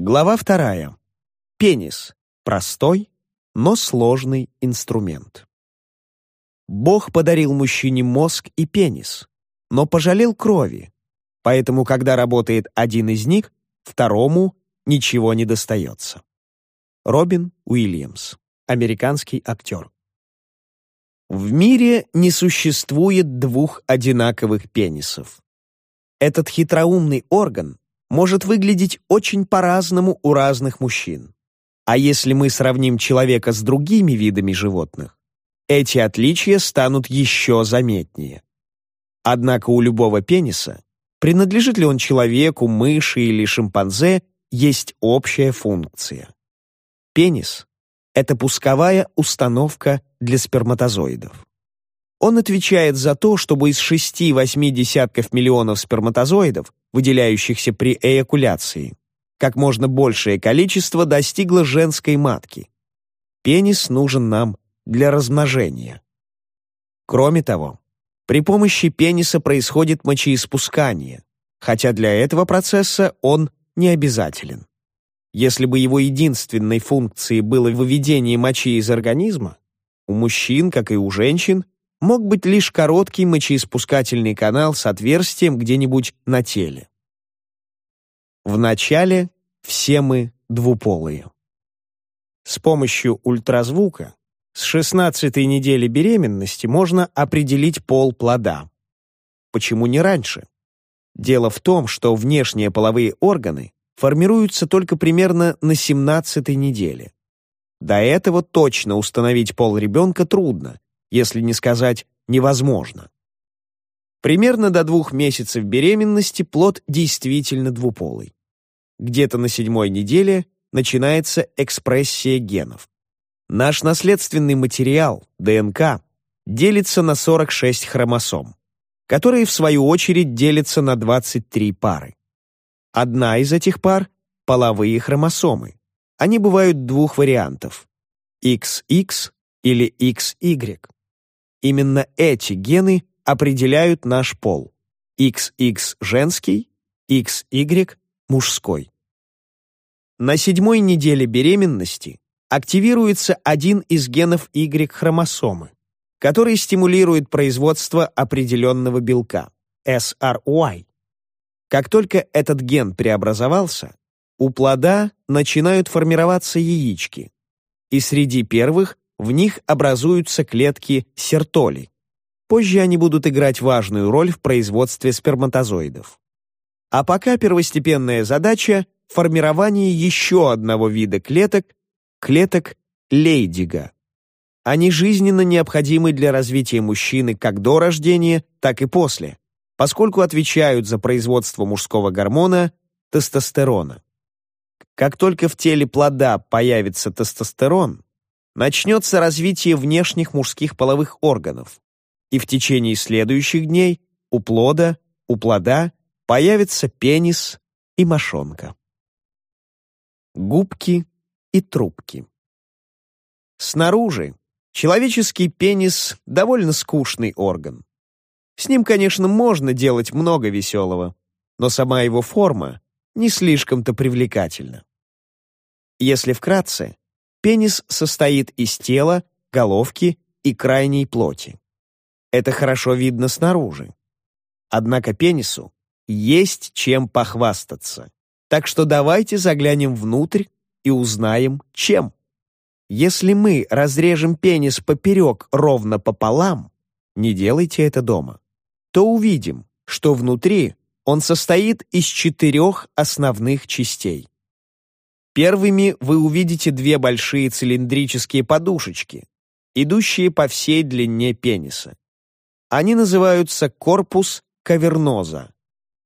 Глава вторая. Пенис. Простой, но сложный инструмент. Бог подарил мужчине мозг и пенис, но пожалел крови, поэтому, когда работает один из них, второму ничего не достается. Робин Уильямс, американский актер. В мире не существует двух одинаковых пенисов. Этот хитроумный орган может выглядеть очень по-разному у разных мужчин. А если мы сравним человека с другими видами животных, эти отличия станут еще заметнее. Однако у любого пениса, принадлежит ли он человеку, мыши или шимпанзе, есть общая функция. Пенис — это пусковая установка для сперматозоидов. Он отвечает за то, чтобы из 6-8 десятков миллионов сперматозоидов, выделяющихся при эякуляции, как можно большее количество достигло женской матки. Пенис нужен нам для размножения. Кроме того, при помощи пениса происходит мочеиспускание, хотя для этого процесса он не обязателен. Если бы его единственной функцией было выведение мочи из организма, у мужчин, как и у женщин, мог быть лишь короткий мочеиспускательный канал с отверстием где-нибудь на теле. Вначале все мы двуполые. С помощью ультразвука с 16 недели беременности можно определить пол плода. Почему не раньше? Дело в том, что внешние половые органы формируются только примерно на 17 неделе. До этого точно установить пол ребенка трудно, если не сказать невозможно. Примерно до двух месяцев беременности плод действительно двуполый. Где-то на седьмой неделе начинается экспрессия генов. Наш наследственный материал, ДНК, делится на 46 хромосом, которые, в свою очередь, делятся на 23 пары. Одна из этих пар — половые хромосомы. Они бывают двух вариантов — XX или XY. Именно эти гены определяют наш пол. XX женский, XY мужской. На седьмой неделе беременности активируется один из генов Y-хромосомы, который стимулирует производство определенного белка – SRY. Как только этот ген преобразовался, у плода начинают формироваться яички, и среди первых в них образуются клетки сертоли. Позже они будут играть важную роль в производстве сперматозоидов. А пока первостепенная задача — формирование еще одного вида клеток — клеток Лейдига. Они жизненно необходимы для развития мужчины как до рождения, так и после, поскольку отвечают за производство мужского гормона — тестостерона. Как только в теле плода появится тестостерон, начнется развитие внешних мужских половых органов, и в течение следующих дней у плода, у плода появится пенис и мошонка. Губки и трубки. Снаружи человеческий пенис — довольно скучный орган. С ним, конечно, можно делать много веселого, но сама его форма не слишком-то привлекательна. Если вкратце, Пенис состоит из тела, головки и крайней плоти. Это хорошо видно снаружи. Однако пенису есть чем похвастаться. Так что давайте заглянем внутрь и узнаем, чем. Если мы разрежем пенис поперек ровно пополам, не делайте это дома, то увидим, что внутри он состоит из четырех основных частей. Первыми вы увидите две большие цилиндрические подушечки, идущие по всей длине пениса. Они называются корпус каверноза,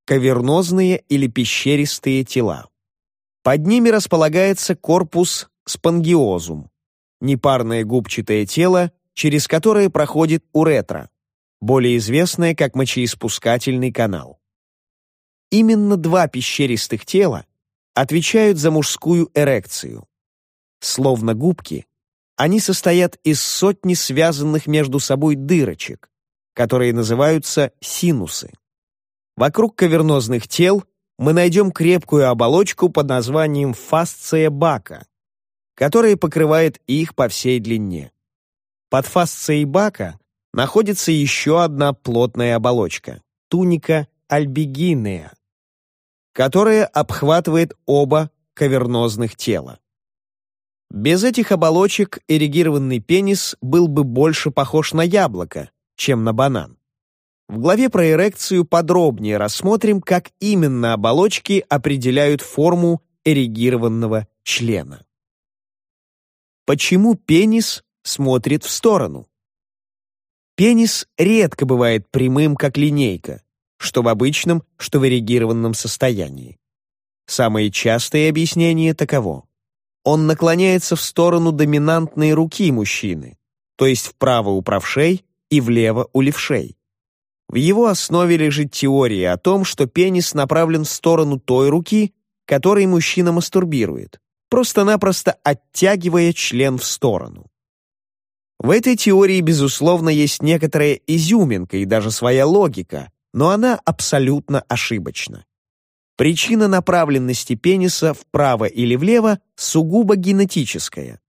кавернозные или пещеристые тела. Под ними располагается корпус спонгиозум, непарное губчатое тело, через которое проходит уретра, более известное как мочеиспускательный канал. Именно два пещеристых тела отвечают за мужскую эрекцию. Словно губки, они состоят из сотни связанных между собой дырочек, которые называются синусы. Вокруг кавернозных тел мы найдем крепкую оболочку под названием фасция бака, которая покрывает их по всей длине. Под фасцией бака находится еще одна плотная оболочка — туника альбигинея, которая обхватывает оба кавернозных тела. Без этих оболочек эрегированный пенис был бы больше похож на яблоко, чем на банан. В главе про эрекцию подробнее рассмотрим, как именно оболочки определяют форму эрегированного члена. Почему пенис смотрит в сторону? Пенис редко бывает прямым, как линейка, что в обычном, что в эрегированном состоянии. Самое частое объяснение таково он наклоняется в сторону доминантной руки мужчины, то есть вправо у правшей и влево у левшей. В его основе лежит теория о том, что пенис направлен в сторону той руки, которой мужчина мастурбирует, просто-напросто оттягивая член в сторону. В этой теории, безусловно, есть некоторая изюминка и даже своя логика, но она абсолютно ошибочна. Причина направленности пениса вправо или влево сугубо генетическая.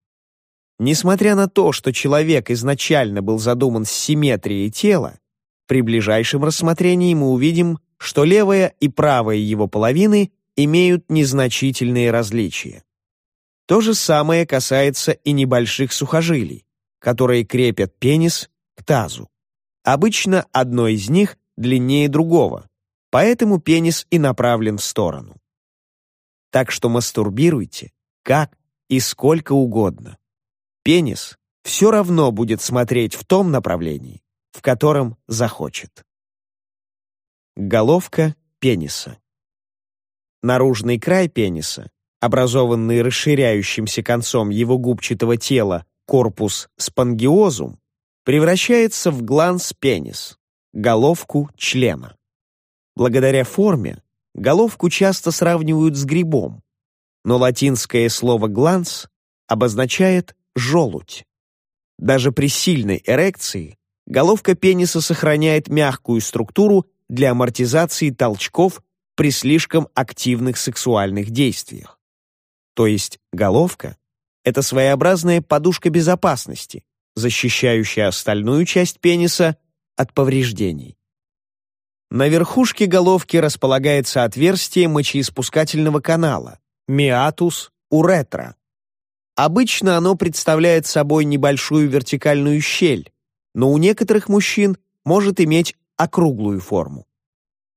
Несмотря на то, что человек изначально был задуман с симметрией тела, при ближайшем рассмотрении мы увидим, что левая и правая его половины имеют незначительные различия. То же самое касается и небольших сухожилий, которые крепят пенис к тазу. Обычно одно из них длиннее другого, поэтому пенис и направлен в сторону. Так что мастурбируйте как и сколько угодно. Пенис все равно будет смотреть в том направлении, в котором захочет. Головка пениса. Наружный край пениса, образованный расширяющимся концом его губчатого тела корпус спонгиозум, превращается в гланс пенис, головку члена. Благодаря форме головку часто сравнивают с грибом, но латинское слово «гланс» обозначает «желудь». Даже при сильной эрекции головка пениса сохраняет мягкую структуру для амортизации толчков при слишком активных сексуальных действиях. То есть головка — это своеобразная подушка безопасности, защищающая остальную часть пениса от повреждений. На верхушке головки располагается отверстие мочеиспускательного канала – миатус уретра. Обычно оно представляет собой небольшую вертикальную щель, но у некоторых мужчин может иметь округлую форму.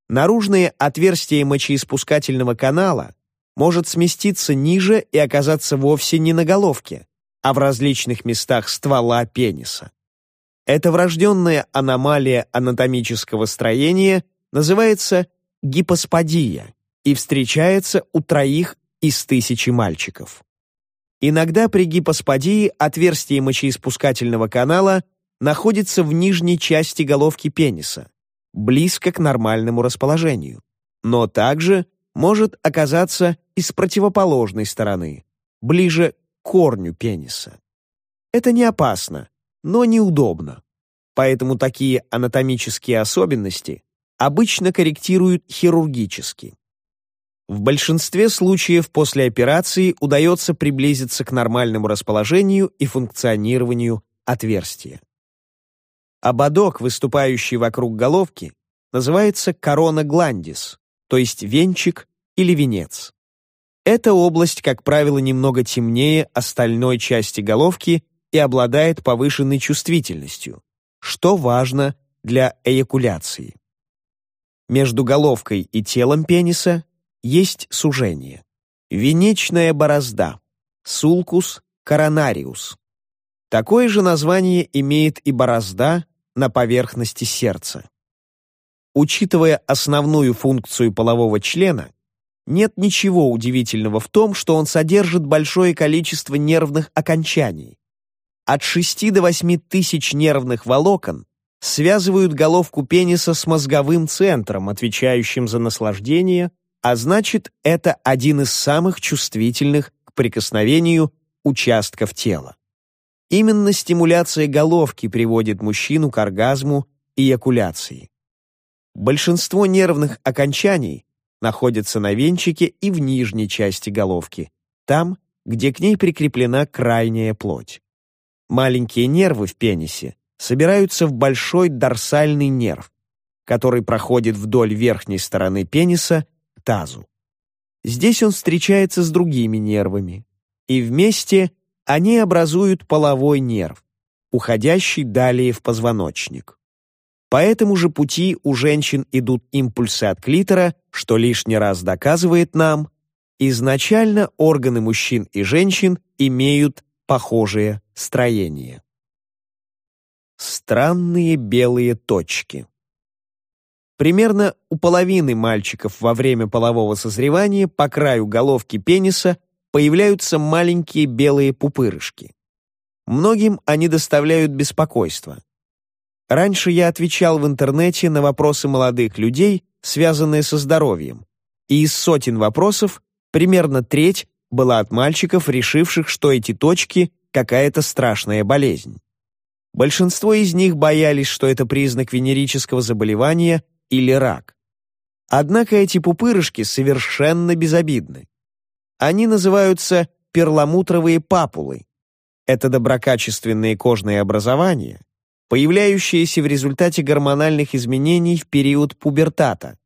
Наружное отверстие мочеиспускательного канала может сместиться ниже и оказаться вовсе не на головке, а в различных местах ствола пениса. Эта врожденная аномалия анатомического строения называется гипосподия и встречается у троих из тысячи мальчиков. Иногда при гипосподии отверстие мочеиспускательного канала находится в нижней части головки пениса, близко к нормальному расположению, но также может оказаться и с противоположной стороны, ближе к корню пениса. Это не опасно, но неудобно. Поэтому такие анатомические особенности обычно корректируют хирургически. В большинстве случаев после операции удается приблизиться к нормальному расположению и функционированию отверстия. Ободок, выступающий вокруг головки, называется корона гландис, то есть венчик или венец. Эта область, как правило, немного темнее остальной части головки и обладает повышенной чувствительностью, что важно для эякуляции. Между головкой и телом пениса есть сужение. Венечная борозда, сулкус коронариус. Такое же название имеет и борозда на поверхности сердца. Учитывая основную функцию полового члена, нет ничего удивительного в том, что он содержит большое количество нервных окончаний. От 6 до 8 тысяч нервных волокон связывают головку пениса с мозговым центром, отвечающим за наслаждение, а значит, это один из самых чувствительных к прикосновению участков тела. Именно стимуляция головки приводит мужчину к оргазму и эякуляции. Большинство нервных окончаний находятся на венчике и в нижней части головки, там, где к ней прикреплена крайняя плоть. Маленькие нервы в пенисе собираются в большой дорсальный нерв, который проходит вдоль верхней стороны пениса к тазу. Здесь он встречается с другими нервами, и вместе они образуют половой нерв, уходящий далее в позвоночник. По этому же пути у женщин идут импульсы от клитора, что лишний раз доказывает нам, изначально органы мужчин и женщин имеют похожее строение. Странные белые точки. Примерно у половины мальчиков во время полового созревания по краю головки пениса появляются маленькие белые пупырышки. Многим они доставляют беспокойство. Раньше я отвечал в интернете на вопросы молодых людей, связанные со здоровьем, и из сотен вопросов примерно треть была от мальчиков, решивших, что эти точки — какая-то страшная болезнь. Большинство из них боялись, что это признак венерического заболевания или рак. Однако эти пупырышки совершенно безобидны. Они называются перламутровые папулы. Это доброкачественные кожные образования, появляющиеся в результате гормональных изменений в период пубертата.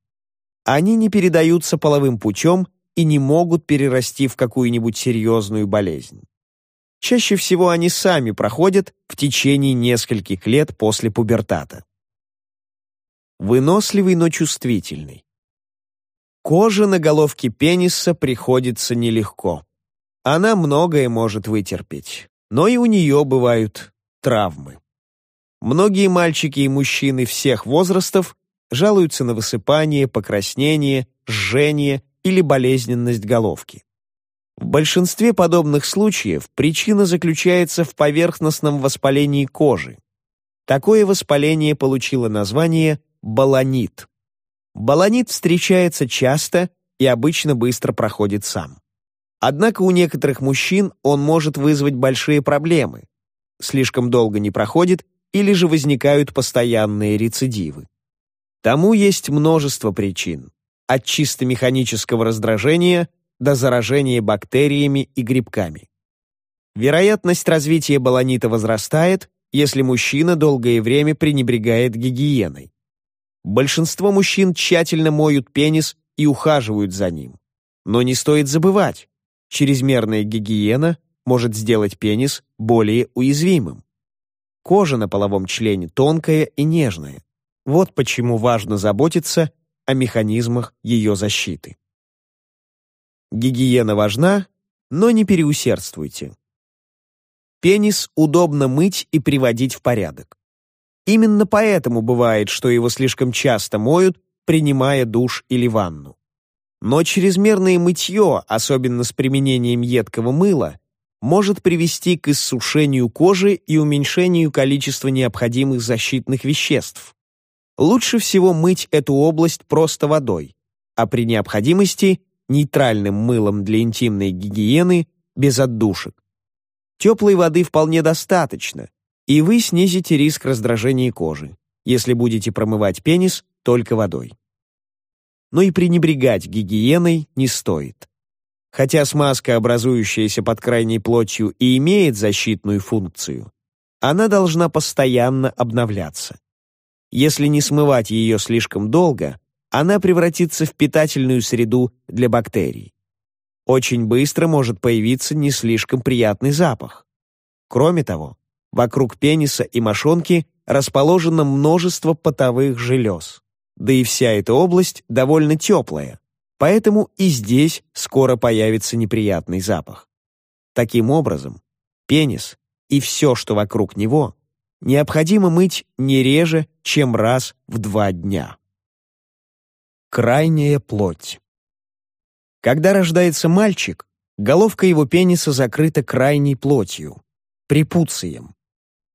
Они не передаются половым путем и не могут перерасти в какую-нибудь серьезную болезнь. Чаще всего они сами проходят в течение нескольких лет после пубертата. Выносливый, но чувствительный. Кожа на головке пениса приходится нелегко. Она многое может вытерпеть, но и у нее бывают травмы. Многие мальчики и мужчины всех возрастов жалуются на высыпание, покраснение, жжение или болезненность головки. В большинстве подобных случаев причина заключается в поверхностном воспалении кожи. Такое воспаление получило название баланит. Баланит встречается часто и обычно быстро проходит сам. Однако у некоторых мужчин он может вызвать большие проблемы. Слишком долго не проходит или же возникают постоянные рецидивы. Тому есть множество причин, от чисто механического раздражения до заражения бактериями и грибками. Вероятность развития баланита возрастает, если мужчина долгое время пренебрегает гигиеной. Большинство мужчин тщательно моют пенис и ухаживают за ним. Но не стоит забывать, чрезмерная гигиена может сделать пенис более уязвимым. Кожа на половом члене тонкая и нежная. Вот почему важно заботиться о механизмах ее защиты. Гигиена важна, но не переусердствуйте. Пенис удобно мыть и приводить в порядок. Именно поэтому бывает, что его слишком часто моют, принимая душ или ванну. Но чрезмерное мытье, особенно с применением едкого мыла, может привести к иссушению кожи и уменьшению количества необходимых защитных веществ. Лучше всего мыть эту область просто водой, а при необходимости нейтральным мылом для интимной гигиены без отдушек. Теплой воды вполне достаточно, и вы снизите риск раздражения кожи, если будете промывать пенис только водой. Но и пренебрегать гигиеной не стоит. Хотя смазка, образующаяся под крайней плотью, и имеет защитную функцию, она должна постоянно обновляться. Если не смывать ее слишком долго, она превратится в питательную среду для бактерий. Очень быстро может появиться не слишком приятный запах. Кроме того, вокруг пениса и мошонки расположено множество потовых желез. Да и вся эта область довольно теплая, поэтому и здесь скоро появится неприятный запах. Таким образом, пенис и все, что вокруг него, необходимо мыть не реже, чем раз в два дня. Крайняя плоть. Когда рождается мальчик, головка его пениса закрыта крайней плотью, препуцием.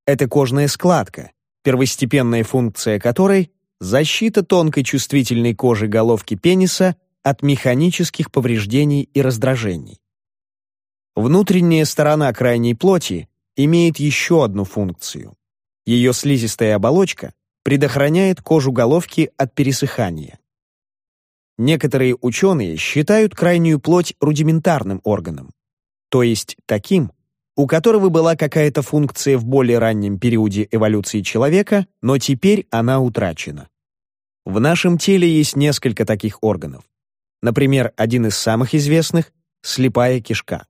Это кожная складка, первостепенная функция которой — защита тонкой чувствительной кожи головки пениса от механических повреждений и раздражений. Внутренняя сторона крайней плоти имеет еще одну функцию. Ее слизистая оболочка предохраняет кожу головки от пересыхания. некоторые ученые считают крайнюю плоть рудиментарным органом, то есть таким, у которого была какая-то функция в более раннем периоде эволюции человека, но теперь она утрачена. В нашем теле есть несколько таких органов. Например, один из самых известных — слепая кишка.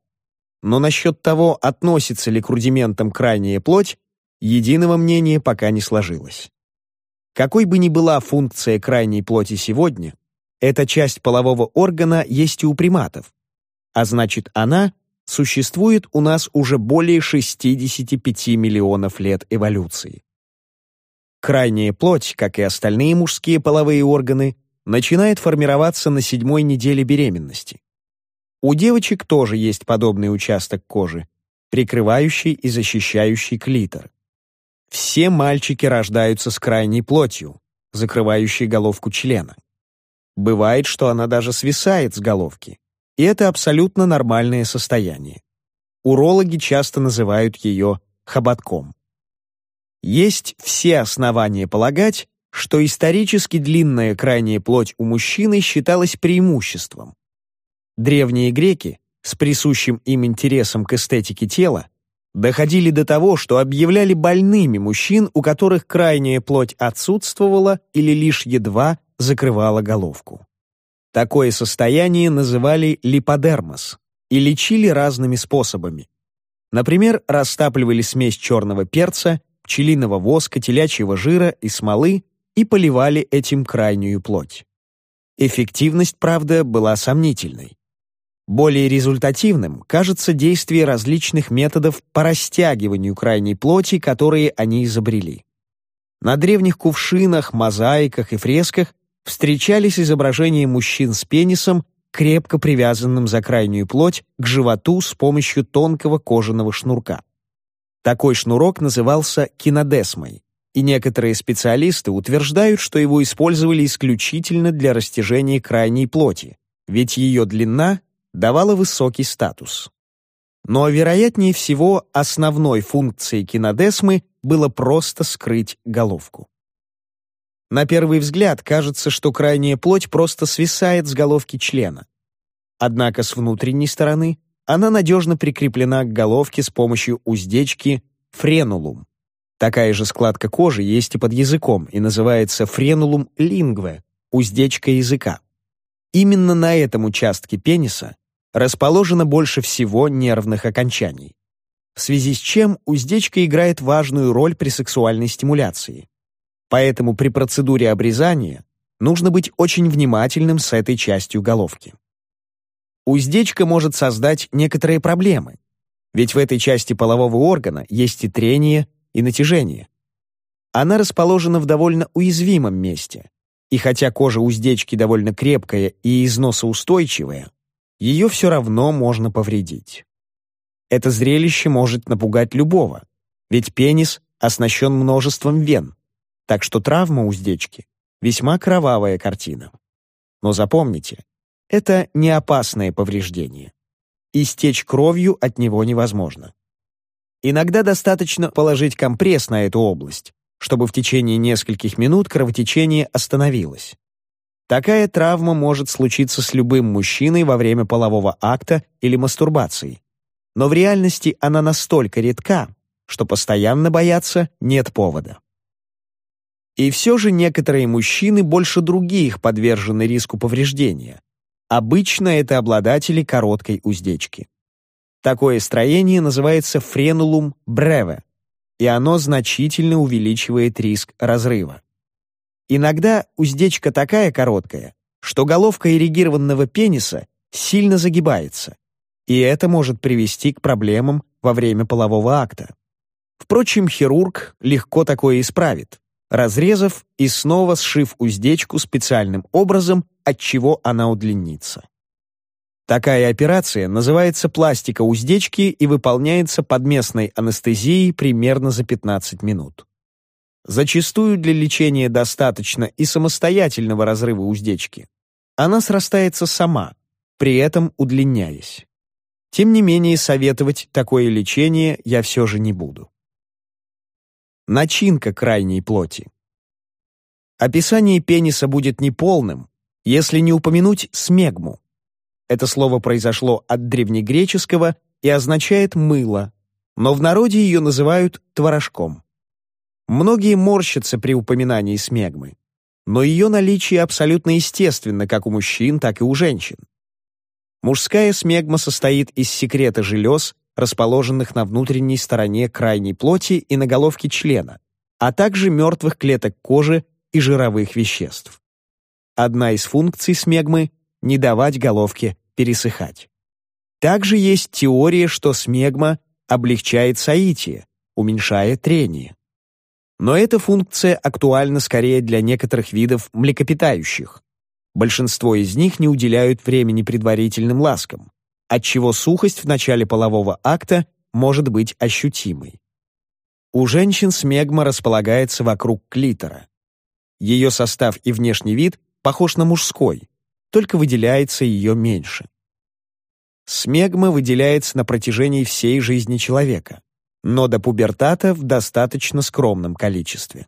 Но насчет того, относится ли к рудиментам крайняя плоть, единого мнения пока не сложилось. Какой бы ни была функция крайней плоти сегодня, эта часть полового органа есть и у приматов, а значит она существует у нас уже более 65 миллионов лет эволюции. Крайняя плоть, как и остальные мужские половые органы, начинает формироваться на седьмой неделе беременности. У девочек тоже есть подобный участок кожи, прикрывающий и защищающий клитор. Все мальчики рождаются с крайней плотью, закрывающей головку члена. Бывает, что она даже свисает с головки, и это абсолютно нормальное состояние. Урологи часто называют ее хоботком. Есть все основания полагать, что исторически длинная крайняя плоть у мужчины считалась преимуществом. Древние греки, с присущим им интересом к эстетике тела, доходили до того, что объявляли больными мужчин, у которых крайняя плоть отсутствовала или лишь едва закрывала головку. Такое состояние называли липодермос и лечили разными способами. Например, растапливали смесь черного перца, пчелиного воска, телячьего жира и смолы и поливали этим крайнюю плоть. Эффективность, правда, была сомнительной. Более результативным кажется действие различных методов по растягиванию крайней плоти, которые они изобрели. На древних кувшинах, мозаиках и фресках встречались изображения мужчин с пенисом, крепко привязанным за крайнюю плоть к животу с помощью тонкого кожаного шнурка. Такой шнурок назывался кинодесмой, и некоторые специалисты утверждают, что его использовали исключительно для растяжения крайней плоти, ведь ее длина давала высокий статус. Но, вероятнее всего, основной функцией кинодесмы было просто скрыть головку. На первый взгляд кажется, что крайняя плоть просто свисает с головки члена. Однако с внутренней стороны она надежно прикреплена к головке с помощью уздечки френулум. Такая же складка кожи есть и под языком и называется френулум лингве – уздечка языка. Именно на этом участке пениса расположено больше всего нервных окончаний. В связи с чем уздечка играет важную роль при сексуальной стимуляции. Поэтому при процедуре обрезания нужно быть очень внимательным с этой частью головки. Уздечка может создать некоторые проблемы, ведь в этой части полового органа есть и трение, и натяжение. Она расположена в довольно уязвимом месте, и хотя кожа уздечки довольно крепкая и износоустойчивая, ее все равно можно повредить. Это зрелище может напугать любого, ведь пенис оснащен множеством вен, так что травма уздечки — весьма кровавая картина. Но запомните, это не опасное повреждение. Истечь кровью от него невозможно. Иногда достаточно положить компресс на эту область, чтобы в течение нескольких минут кровотечение остановилось. Такая травма может случиться с любым мужчиной во время полового акта или мастурбации. Но в реальности она настолько редка, что постоянно бояться нет повода. И все же некоторые мужчины больше других подвержены риску повреждения. Обычно это обладатели короткой уздечки. Такое строение называется френулум бреве, и оно значительно увеличивает риск разрыва. Иногда уздечка такая короткая, что головка ирригированного пениса сильно загибается, и это может привести к проблемам во время полового акта. Впрочем, хирург легко такое исправит, разрезав и снова сшив уздечку специальным образом, от чего она удлинится. Такая операция называется пластика уздечки и выполняется под местной анестезией примерно за 15 минут. Зачастую для лечения достаточно и самостоятельного разрыва уздечки. Она срастается сама, при этом удлиняясь. Тем не менее, советовать такое лечение я все же не буду. Начинка крайней плоти. Описание пениса будет неполным, Если не упомянуть смегму. Это слово произошло от древнегреческого и означает «мыло», но в народе ее называют творожком. Многие морщатся при упоминании смегмы, но ее наличие абсолютно естественно как у мужчин, так и у женщин. Мужская смегма состоит из секрета желез, расположенных на внутренней стороне крайней плоти и на головке члена, а также мертвых клеток кожи и жировых веществ. Одна из функций смегмы — не давать головке пересыхать. Также есть теория, что смегма облегчает соитие, уменьшая трение. Но эта функция актуальна скорее для некоторых видов млекопитающих. Большинство из них не уделяют времени предварительным ласкам, отчего сухость в начале полового акта может быть ощутимой. У женщин смегма располагается вокруг клитора. Ее состав и внешний вид похож на мужской, только выделяется ее меньше. Смегма выделяется на протяжении всей жизни человека но до пубертата в достаточно скромном количестве.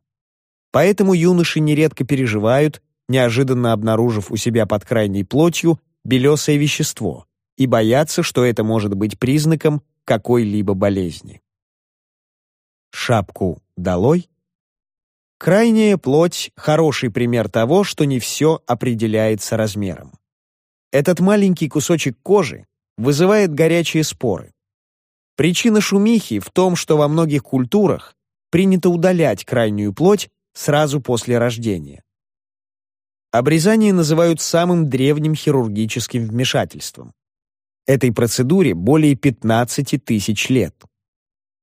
Поэтому юноши нередко переживают, неожиданно обнаружив у себя под крайней плотью белесое вещество, и боятся, что это может быть признаком какой-либо болезни. Шапку долой? Крайняя плоть — хороший пример того, что не все определяется размером. Этот маленький кусочек кожи вызывает горячие споры, Причина шумихи в том, что во многих культурах принято удалять крайнюю плоть сразу после рождения. Обрезание называют самым древним хирургическим вмешательством. Этой процедуре более 15 тысяч лет.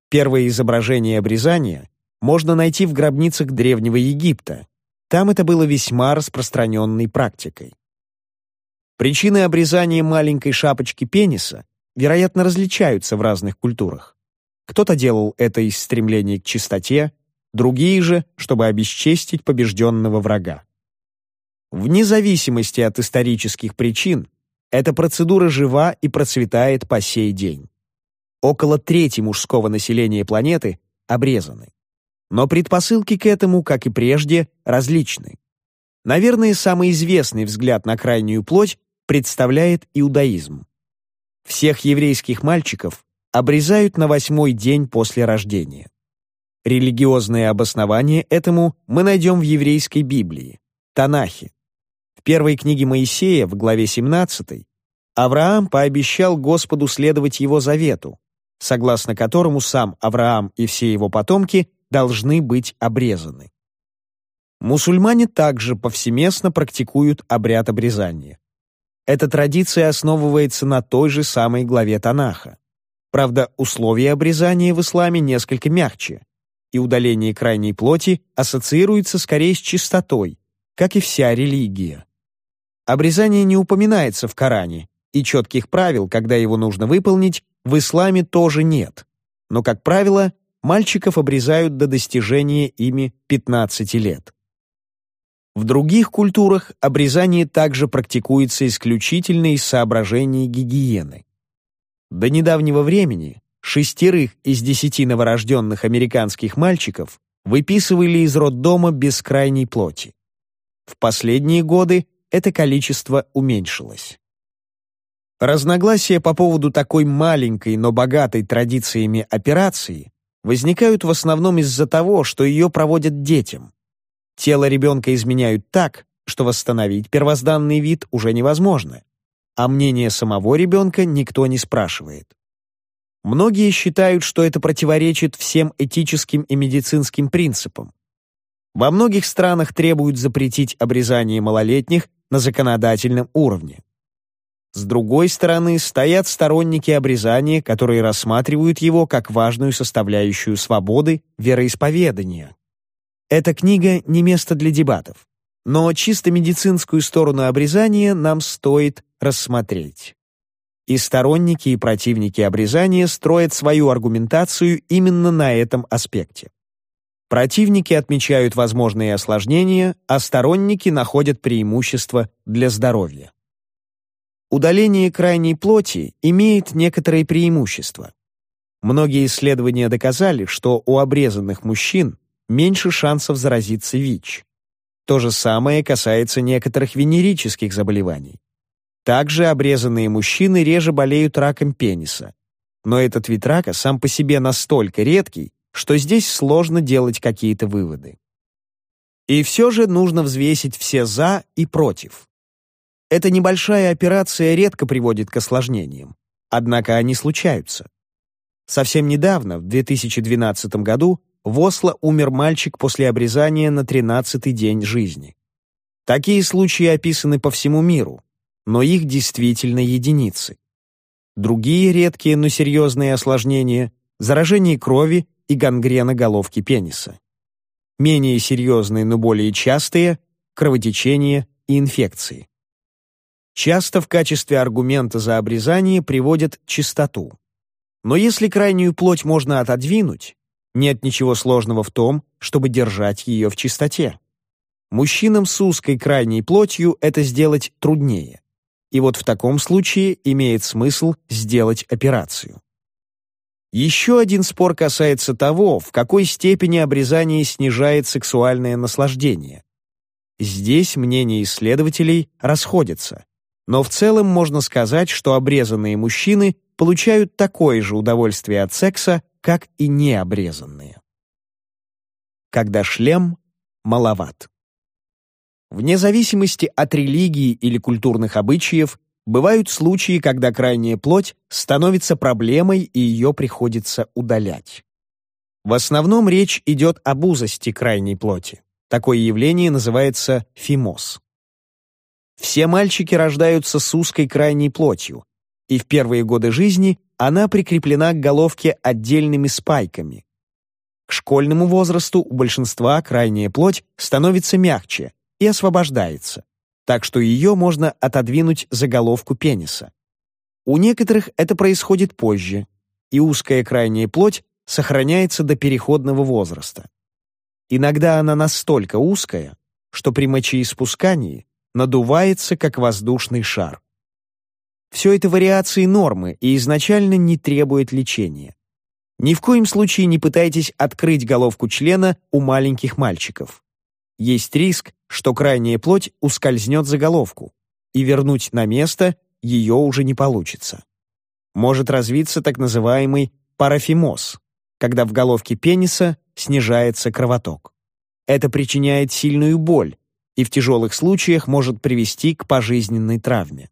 Первое изображение обрезания можно найти в гробницах Древнего Египта. Там это было весьма распространенной практикой. Причины обрезания маленькой шапочки пениса вероятно, различаются в разных культурах. Кто-то делал это из стремления к чистоте, другие же, чтобы обесчестить побежденного врага. Вне зависимости от исторических причин, эта процедура жива и процветает по сей день. Около трети мужского населения планеты обрезаны. Но предпосылки к этому, как и прежде, различны. Наверное, самый известный взгляд на крайнюю плоть представляет иудаизм. Всех еврейских мальчиков обрезают на восьмой день после рождения. Религиозное обоснование этому мы найдем в еврейской Библии, Танахе. В первой книге Моисея, в главе 17, Авраам пообещал Господу следовать его завету, согласно которому сам Авраам и все его потомки должны быть обрезаны. Мусульмане также повсеместно практикуют обряд обрезания. Эта традиция основывается на той же самой главе Танаха. Правда, условия обрезания в исламе несколько мягче, и удаление крайней плоти ассоциируется скорее с чистотой, как и вся религия. Обрезание не упоминается в Коране, и четких правил, когда его нужно выполнить, в исламе тоже нет. Но, как правило, мальчиков обрезают до достижения ими 15 лет. В других культурах обрезание также практикуется исключительно из соображений гигиены. До недавнего времени шестерых из десяти новорожденных американских мальчиков выписывали из роддома без крайней плоти. В последние годы это количество уменьшилось. Разногласия по поводу такой маленькой, но богатой традициями операции возникают в основном из-за того, что ее проводят детям. Тело ребенка изменяют так, что восстановить первозданный вид уже невозможно, а мнение самого ребенка никто не спрашивает. Многие считают, что это противоречит всем этическим и медицинским принципам. Во многих странах требуют запретить обрезание малолетних на законодательном уровне. С другой стороны, стоят сторонники обрезания, которые рассматривают его как важную составляющую свободы вероисповедания, эта книга не место для дебатов, но чисто медицинскую сторону обрезания нам стоит рассмотреть. И сторонники, и противники обрезания строят свою аргументацию именно на этом аспекте. Противники отмечают возможные осложнения, а сторонники находят преимущества для здоровья. Удаление крайней плоти имеет некоторые преимущества. Многие исследования доказали, что у обрезанных мужчин меньше шансов заразиться ВИЧ. То же самое касается некоторых венерических заболеваний. Также обрезанные мужчины реже болеют раком пениса. Но этот вид рака сам по себе настолько редкий, что здесь сложно делать какие-то выводы. И все же нужно взвесить все «за» и «против». Эта небольшая операция редко приводит к осложнениям, однако они случаются. Совсем недавно, в 2012 году, в Осло умер мальчик после обрезания на 13-й день жизни. Такие случаи описаны по всему миру, но их действительно единицы. Другие редкие, но серьезные осложнения – заражение крови и гангрена головки пениса. Менее серьезные, но более частые – кровотечение и инфекции. Часто в качестве аргумента за обрезание приводят чистоту. Но если крайнюю плоть можно отодвинуть, нет ничего сложного в том, чтобы держать ее в чистоте. Мужчинам с узкой крайней плотью это сделать труднее. И вот в таком случае имеет смысл сделать операцию. Еще один спор касается того, в какой степени обрезание снижает сексуальное наслаждение. Здесь мнения исследователей расходятся, но в целом можно сказать, что обрезанные мужчины получают такое же удовольствие от секса, как и необрезанные. Когда шлем маловат. Вне зависимости от религии или культурных обычаев, бывают случаи, когда крайняя плоть становится проблемой и ее приходится удалять. В основном речь идет об узости крайней плоти. Такое явление называется фимоз. Все мальчики рождаются с узкой крайней плотью, и в первые годы жизни она прикреплена к головке отдельными спайками. К школьному возрасту у большинства крайняя плоть становится мягче и освобождается, так что ее можно отодвинуть за головку пениса. У некоторых это происходит позже, и узкая крайняя плоть сохраняется до переходного возраста. Иногда она настолько узкая, что при мочеиспускании надувается, как воздушный шар. Все это вариации нормы и изначально не требует лечения. Ни в коем случае не пытайтесь открыть головку члена у маленьких мальчиков. Есть риск, что крайняя плоть ускользнет за головку, и вернуть на место ее уже не получится. Может развиться так называемый парафимоз, когда в головке пениса снижается кровоток. Это причиняет сильную боль и в тяжелых случаях может привести к пожизненной травме.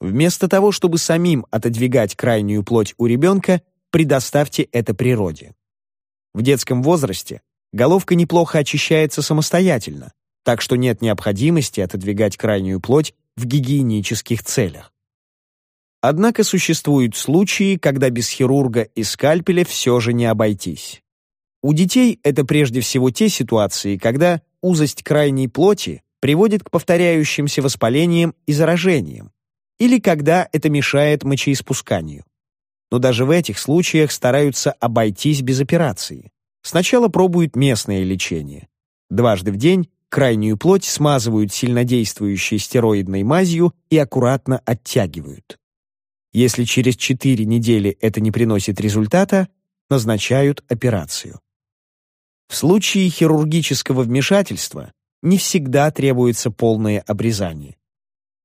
Вместо того, чтобы самим отодвигать крайнюю плоть у ребенка, предоставьте это природе. В детском возрасте головка неплохо очищается самостоятельно, так что нет необходимости отодвигать крайнюю плоть в гигиенических целях. Однако существуют случаи, когда без хирурга и скальпеля все же не обойтись. У детей это прежде всего те ситуации, когда узость крайней плоти приводит к повторяющимся воспалениям и заражениям, или когда это мешает мочеиспусканию. Но даже в этих случаях стараются обойтись без операции. Сначала пробуют местное лечение. Дважды в день крайнюю плоть смазывают сильнодействующей стероидной мазью и аккуратно оттягивают. Если через 4 недели это не приносит результата, назначают операцию. В случае хирургического вмешательства не всегда требуется полное обрезание.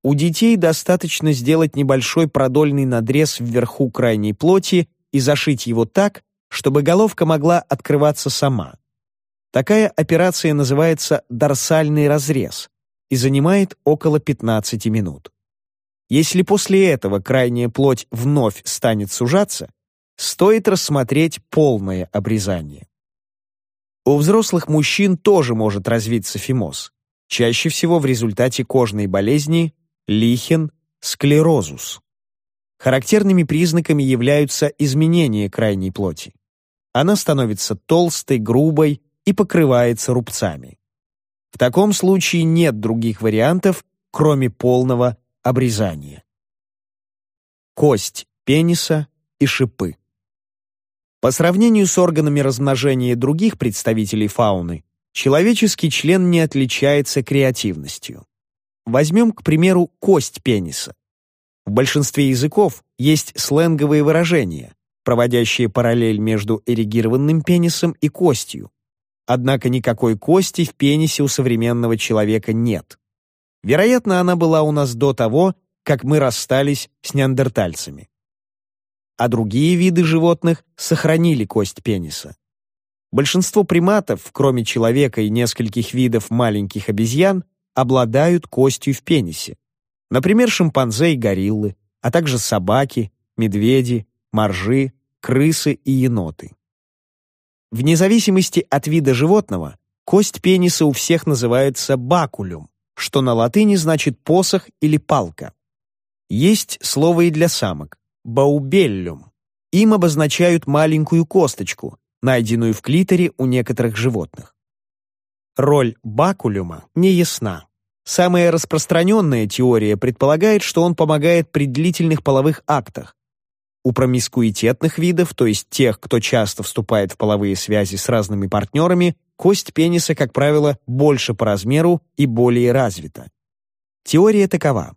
У детей достаточно сделать небольшой продольный надрез вверху крайней плоти и зашить его так, чтобы головка могла открываться сама. Такая операция называется дорсальный разрез и занимает около 15 минут. Если после этого крайняя плоть вновь станет сужаться, стоит рассмотреть полное обрезание. У взрослых мужчин тоже может развиться фимоз, чаще всего в результате кожной болезни лихен, склерозус. Характерными признаками являются изменения крайней плоти. Она становится толстой, грубой и покрывается рубцами. В таком случае нет других вариантов, кроме полного обрезания. Кость пениса и шипы. По сравнению с органами размножения других представителей фауны, человеческий член не отличается креативностью. Возьмем, к примеру, кость пениса. В большинстве языков есть сленговые выражения, проводящие параллель между эрегированным пенисом и костью. однако никакой кости в пенисе у современного человека нет. Вероятно, она была у нас до того, как мы расстались с неандертальцами. А другие виды животных сохранили кость пениса. Большинство приматов, кроме человека и нескольких видов маленьких обезьян, обладают костью в пенисе. Например, шимпанзе и гориллы, а также собаки, медведи, моржи, крысы и еноты. Вне зависимости от вида животного, кость пениса у всех называется бакулюм, что на латыни значит посох или палка. Есть слово и для самок – баубеллюм. Им обозначают маленькую косточку, найденную в клиторе у некоторых животных. Роль бакулюма не ясна. Самая распространенная теория предполагает, что он помогает при длительных половых актах. У промискуитетных видов, то есть тех, кто часто вступает в половые связи с разными партнерами, кость пениса, как правило, больше по размеру и более развита. Теория такова.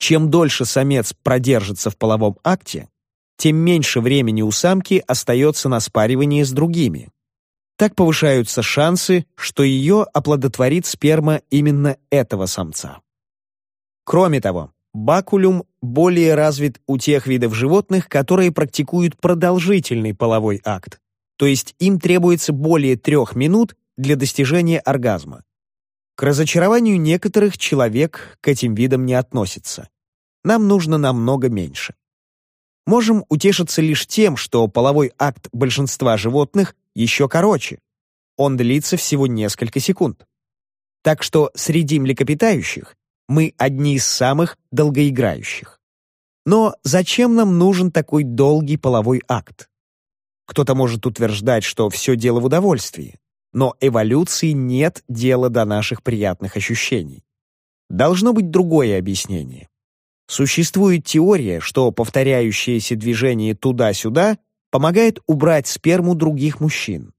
Чем дольше самец продержится в половом акте, тем меньше времени у самки остается на спаривание с другими. Так повышаются шансы, что ее оплодотворит сперма именно этого самца. Кроме того, бакулюм более развит у тех видов животных, которые практикуют продолжительный половой акт, то есть им требуется более трех минут для достижения оргазма. К разочарованию некоторых человек к этим видам не относится. Нам нужно намного меньше можем утешиться лишь тем, что половой акт большинства животных еще короче. Он длится всего несколько секунд. Так что среди млекопитающих мы одни из самых долгоиграющих. Но зачем нам нужен такой долгий половой акт? Кто-то может утверждать, что все дело в удовольствии, но эволюции нет дела до наших приятных ощущений. Должно быть другое объяснение. Существует теория, что повторяющееся движение туда-сюда помогает убрать сперму других мужчин.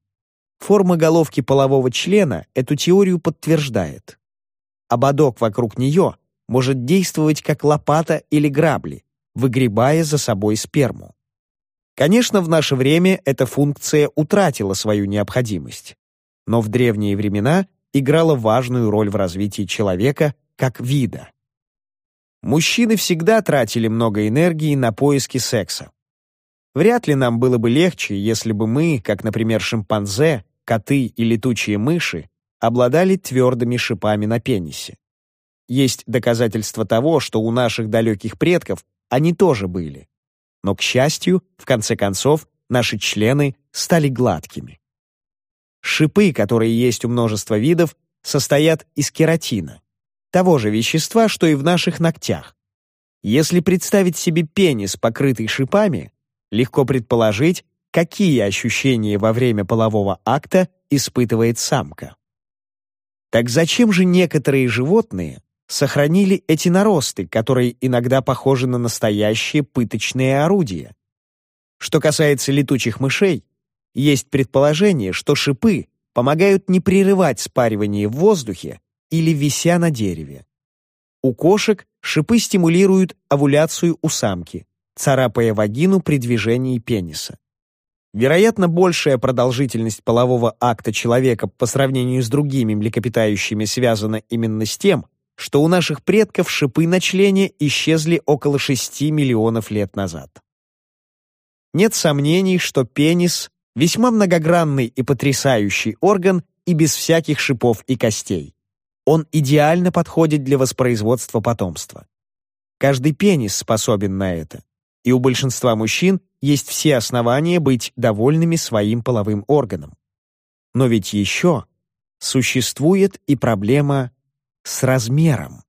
Форма головки полового члена эту теорию подтверждает. Ободок вокруг нее может действовать как лопата или грабли, выгребая за собой сперму. Конечно, в наше время эта функция утратила свою необходимость, но в древние времена играла важную роль в развитии человека как вида. Мужчины всегда тратили много энергии на поиски секса. Вряд ли нам было бы легче, если бы мы, как, например, шимпанзе, коты и летучие мыши, обладали твердыми шипами на пенисе. Есть доказательства того, что у наших далеких предков они тоже были. Но, к счастью, в конце концов, наши члены стали гладкими. Шипы, которые есть у множества видов, состоят из кератина того же вещества, что и в наших ногтях. Если представить себе пенис, покрытый шипами, легко предположить, какие ощущения во время полового акта испытывает самка. Так зачем же некоторые животные сохранили эти наросты, которые иногда похожи на настоящие пыточные орудия? Что касается летучих мышей, есть предположение, что шипы помогают не прерывать спаривание в воздухе или вися на дереве. У кошек шипы стимулируют овуляцию у самки, царапая вагину при движении пениса. Вероятно, большая продолжительность полового акта человека по сравнению с другими млекопитающими связана именно с тем, что у наших предков шипы на члене исчезли около 6 миллионов лет назад. Нет сомнений, что пенис — весьма многогранный и потрясающий орган и без всяких шипов и костей. Он идеально подходит для воспроизводства потомства. Каждый пенис способен на это, и у большинства мужчин есть все основания быть довольными своим половым органом. Но ведь еще существует и проблема с размером.